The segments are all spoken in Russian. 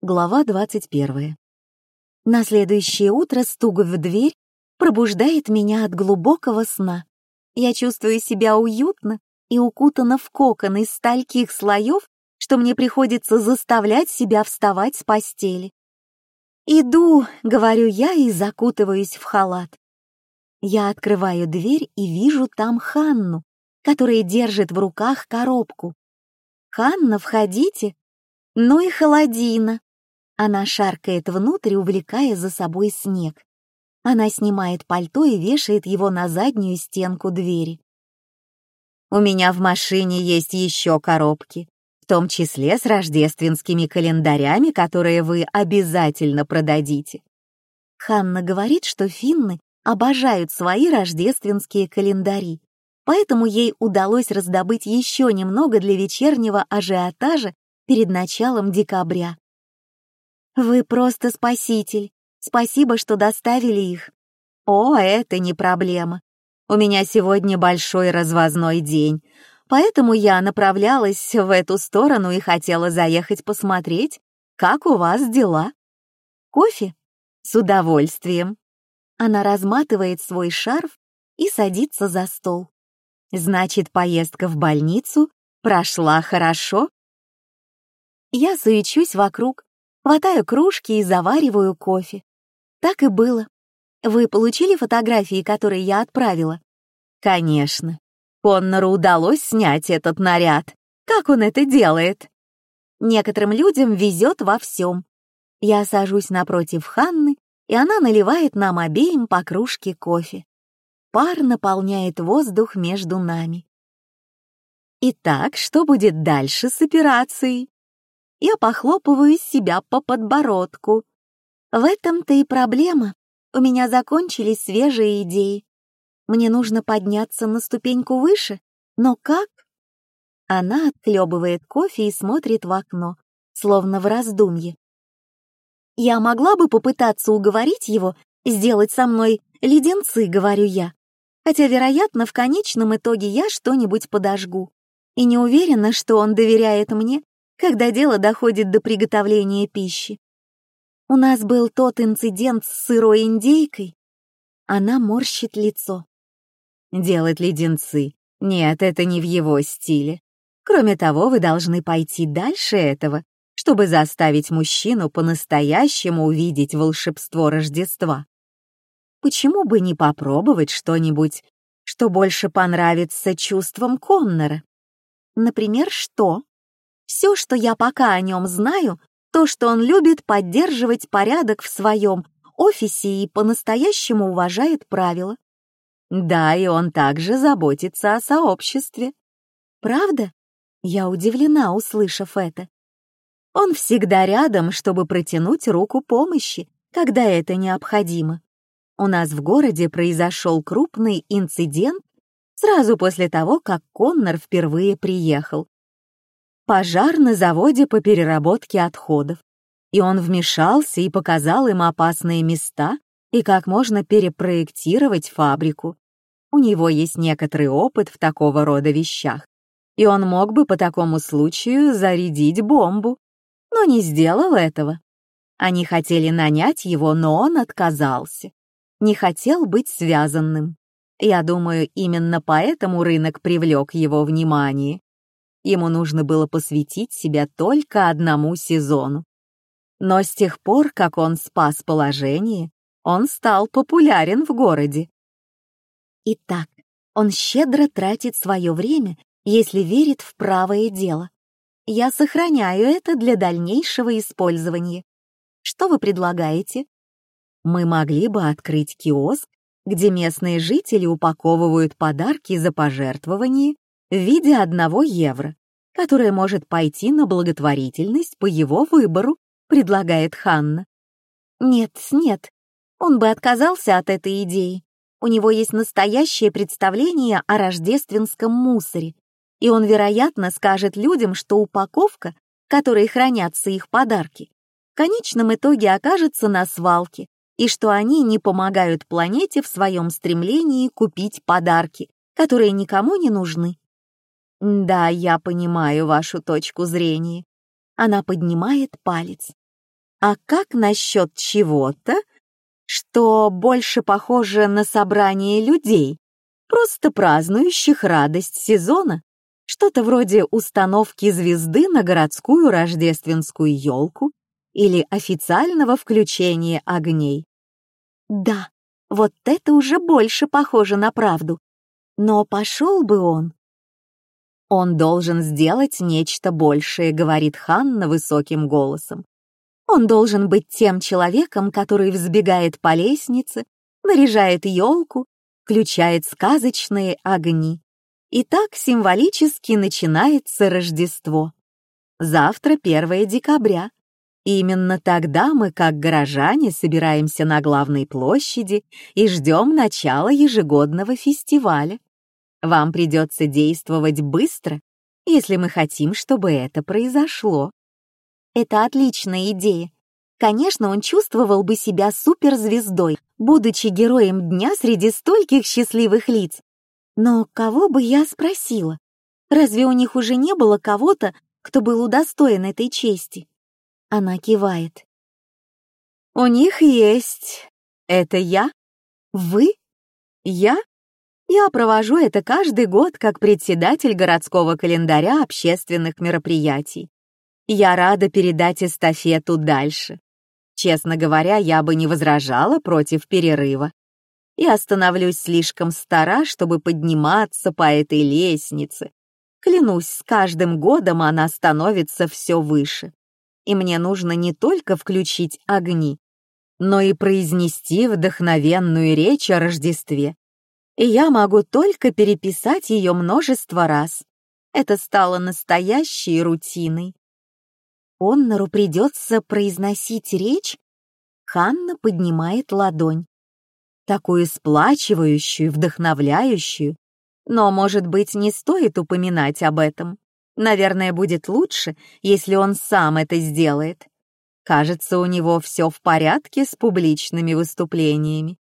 Глава 21. На следующее утро стук в дверь пробуждает меня от глубокого сна. Я чувствую себя уютно и укутана в кокон из стольких слоев, что мне приходится заставлять себя вставать с постели. «Иду», — говорю я и закутываюсь в халат. Я открываю дверь и вижу там Ханну, которая держит в руках коробку. «Ханна, входите!» «Ну и холодина!» Она шаркает внутрь, увлекая за собой снег. Она снимает пальто и вешает его на заднюю стенку двери. «У меня в машине есть еще коробки, в том числе с рождественскими календарями, которые вы обязательно продадите». Ханна говорит, что финны обожают свои рождественские календари, поэтому ей удалось раздобыть еще немного для вечернего ажиотажа перед началом декабря. Вы просто спаситель. Спасибо, что доставили их. О, это не проблема. У меня сегодня большой развозной день, поэтому я направлялась в эту сторону и хотела заехать посмотреть, как у вас дела. Кофе? С удовольствием. Она разматывает свой шарф и садится за стол. Значит, поездка в больницу прошла хорошо? Я суечусь вокруг, Хватаю кружки и завариваю кофе. Так и было. Вы получили фотографии, которые я отправила? Конечно. Коннору удалось снять этот наряд. Как он это делает? Некоторым людям везет во всем. Я сажусь напротив Ханны, и она наливает нам обеим по кружке кофе. Пар наполняет воздух между нами. Итак, что будет дальше с операцией? Я похлопываю себя по подбородку. В этом-то и проблема. У меня закончились свежие идеи. Мне нужно подняться на ступеньку выше, но как? Она отхлебывает кофе и смотрит в окно, словно в раздумье. Я могла бы попытаться уговорить его сделать со мной леденцы, говорю я. Хотя, вероятно, в конечном итоге я что-нибудь подожгу. И не уверена, что он доверяет мне когда дело доходит до приготовления пищи. У нас был тот инцидент с сырой индейкой. Она морщит лицо. Делать леденцы. Нет, это не в его стиле. Кроме того, вы должны пойти дальше этого, чтобы заставить мужчину по-настоящему увидеть волшебство Рождества. Почему бы не попробовать что-нибудь, что больше понравится чувствам Коннора? Например, что? Все, что я пока о нем знаю, то, что он любит поддерживать порядок в своем офисе и по-настоящему уважает правила. Да, и он также заботится о сообществе. Правда? Я удивлена, услышав это. Он всегда рядом, чтобы протянуть руку помощи, когда это необходимо. У нас в городе произошел крупный инцидент сразу после того, как Коннор впервые приехал пожар на заводе по переработке отходов. И он вмешался и показал им опасные места и как можно перепроектировать фабрику. У него есть некоторый опыт в такого рода вещах, и он мог бы по такому случаю зарядить бомбу, но не сделал этого. Они хотели нанять его, но он отказался. Не хотел быть связанным. Я думаю, именно поэтому рынок привлек его внимание. Ему нужно было посвятить себя только одному сезону. Но с тех пор, как он спас положение, он стал популярен в городе. Итак, он щедро тратит свое время, если верит в правое дело. Я сохраняю это для дальнейшего использования. Что вы предлагаете? Мы могли бы открыть киоск, где местные жители упаковывают подарки за пожертвование в виде одного евро, которое может пойти на благотворительность по его выбору, предлагает Ханна. Нет, нет, он бы отказался от этой идеи. У него есть настоящее представление о рождественском мусоре, и он, вероятно, скажет людям, что упаковка, в которой хранятся их подарки, в конечном итоге окажется на свалке, и что они не помогают планете в своем стремлении купить подарки, которые никому не нужны. Да, я понимаю вашу точку зрения. Она поднимает палец. А как насчет чего-то, что больше похоже на собрание людей, просто празднующих радость сезона? Что-то вроде установки звезды на городскую рождественскую елку или официального включения огней. Да, вот это уже больше похоже на правду. Но пошел бы он. Он должен сделать нечто большее, говорит Ханна высоким голосом. Он должен быть тем человеком, который взбегает по лестнице, наряжает елку, включает сказочные огни. И так символически начинается Рождество. Завтра 1 декабря. Именно тогда мы, как горожане, собираемся на главной площади и ждем начала ежегодного фестиваля. Вам придется действовать быстро, если мы хотим, чтобы это произошло. Это отличная идея. Конечно, он чувствовал бы себя суперзвездой, будучи героем дня среди стольких счастливых лиц. Но кого бы я спросила? Разве у них уже не было кого-то, кто был удостоен этой чести? Она кивает. «У них есть. Это я? Вы? Я? Я провожу это каждый год как председатель городского календаря общественных мероприятий. Я рада передать эстафету дальше. Честно говоря, я бы не возражала против перерыва. Я становлюсь слишком стара, чтобы подниматься по этой лестнице. Клянусь, с каждым годом она становится все выше и мне нужно не только включить огни, но и произнести вдохновенную речь о Рождестве. И я могу только переписать ее множество раз. Это стало настоящей рутиной. Оннору придется произносить речь? Ханна поднимает ладонь. Такую сплачивающую, вдохновляющую. Но, может быть, не стоит упоминать об этом. Наверное, будет лучше, если он сам это сделает. Кажется, у него все в порядке с публичными выступлениями,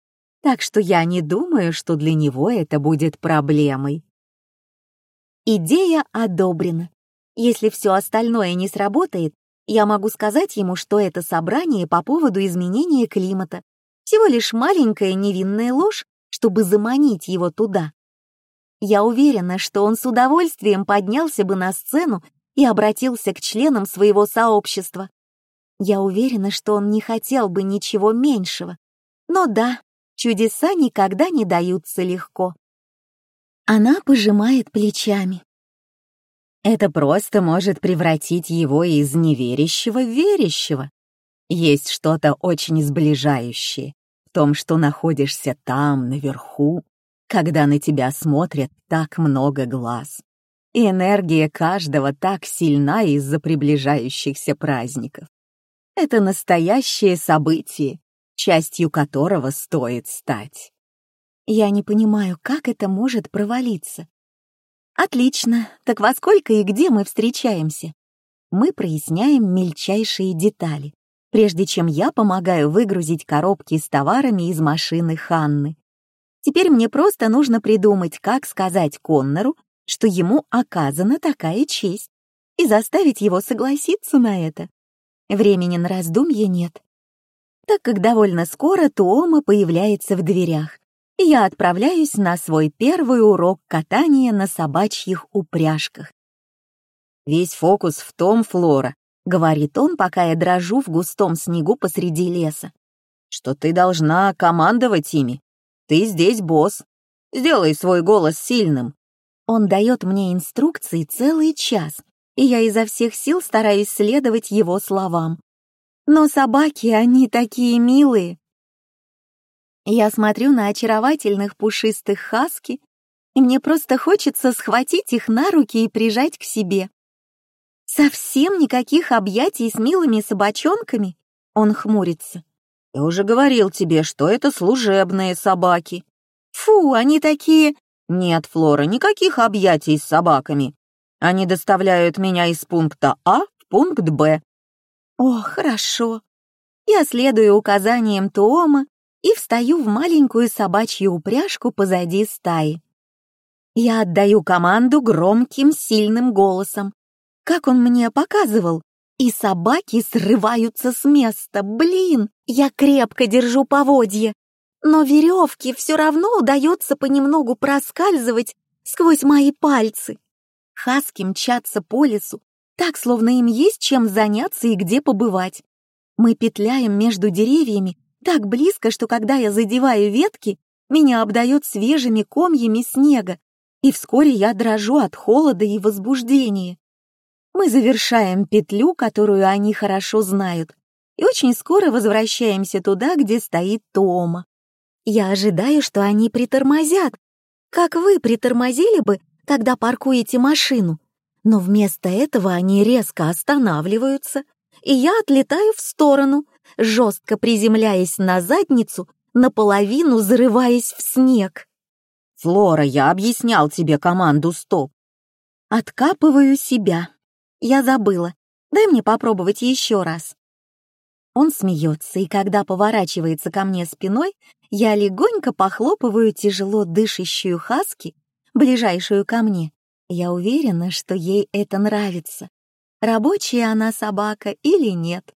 так что я не думаю, что для него это будет проблемой. Идея одобрена. Если все остальное не сработает, я могу сказать ему, что это собрание по поводу изменения климата. Всего лишь маленькая невинная ложь, чтобы заманить его туда. Я уверена, что он с удовольствием поднялся бы на сцену и обратился к членам своего сообщества. Я уверена, что он не хотел бы ничего меньшего. Но да, чудеса никогда не даются легко. Она пожимает плечами. Это просто может превратить его из неверящего в верящего. Есть что-то очень сближающее в том, что находишься там, наверху, когда на тебя смотрят так много глаз. И энергия каждого так сильна из-за приближающихся праздников. Это настоящее событие, частью которого стоит стать. Я не понимаю, как это может провалиться. Отлично, так во сколько и где мы встречаемся? Мы проясняем мельчайшие детали, прежде чем я помогаю выгрузить коробки с товарами из машины Ханны. Теперь мне просто нужно придумать, как сказать Коннору, что ему оказана такая честь, и заставить его согласиться на это. Времени на раздумье нет. Так как довольно скоро Туома появляется в дверях, и я отправляюсь на свой первый урок катания на собачьих упряжках. «Весь фокус в том, Флора», — говорит он, пока я дрожу в густом снегу посреди леса, «что ты должна командовать ими, ты здесь босс. Сделай свой голос сильным. Он дает мне инструкции целый час, и я изо всех сил стараюсь следовать его словам. Но собаки, они такие милые. Я смотрю на очаровательных пушистых хаски, и мне просто хочется схватить их на руки и прижать к себе. Совсем никаких объятий с милыми собачонками? Он хмурится. Я уже говорил тебе, что это служебные собаки. Фу, они такие... Нет, Флора, никаких объятий с собаками. Они доставляют меня из пункта А в пункт Б. О, хорошо. Я следую указаниям Туома и встаю в маленькую собачью упряжку позади стаи. Я отдаю команду громким, сильным голосом. Как он мне показывал, и собаки срываются с места. Блин, я крепко держу поводья, но веревки все равно удается понемногу проскальзывать сквозь мои пальцы. Хаски мчатся по лесу, так, словно им есть чем заняться и где побывать. Мы петляем между деревьями так близко, что когда я задеваю ветки, меня обдает свежими комьями снега, и вскоре я дрожу от холода и возбуждения. Мы завершаем петлю, которую они хорошо знают, и очень скоро возвращаемся туда, где стоит Тома. Я ожидаю, что они притормозят, как вы притормозили бы, когда паркуете машину. Но вместо этого они резко останавливаются, и я отлетаю в сторону, жестко приземляясь на задницу, наполовину зарываясь в снег. «Флора, я объяснял тебе команду «Стоп». Откапываю себя. Я забыла. Дай мне попробовать еще раз. Он смеется, и когда поворачивается ко мне спиной, я легонько похлопываю тяжело дышащую хаски, ближайшую ко мне. Я уверена, что ей это нравится. Рабочая она собака или нет.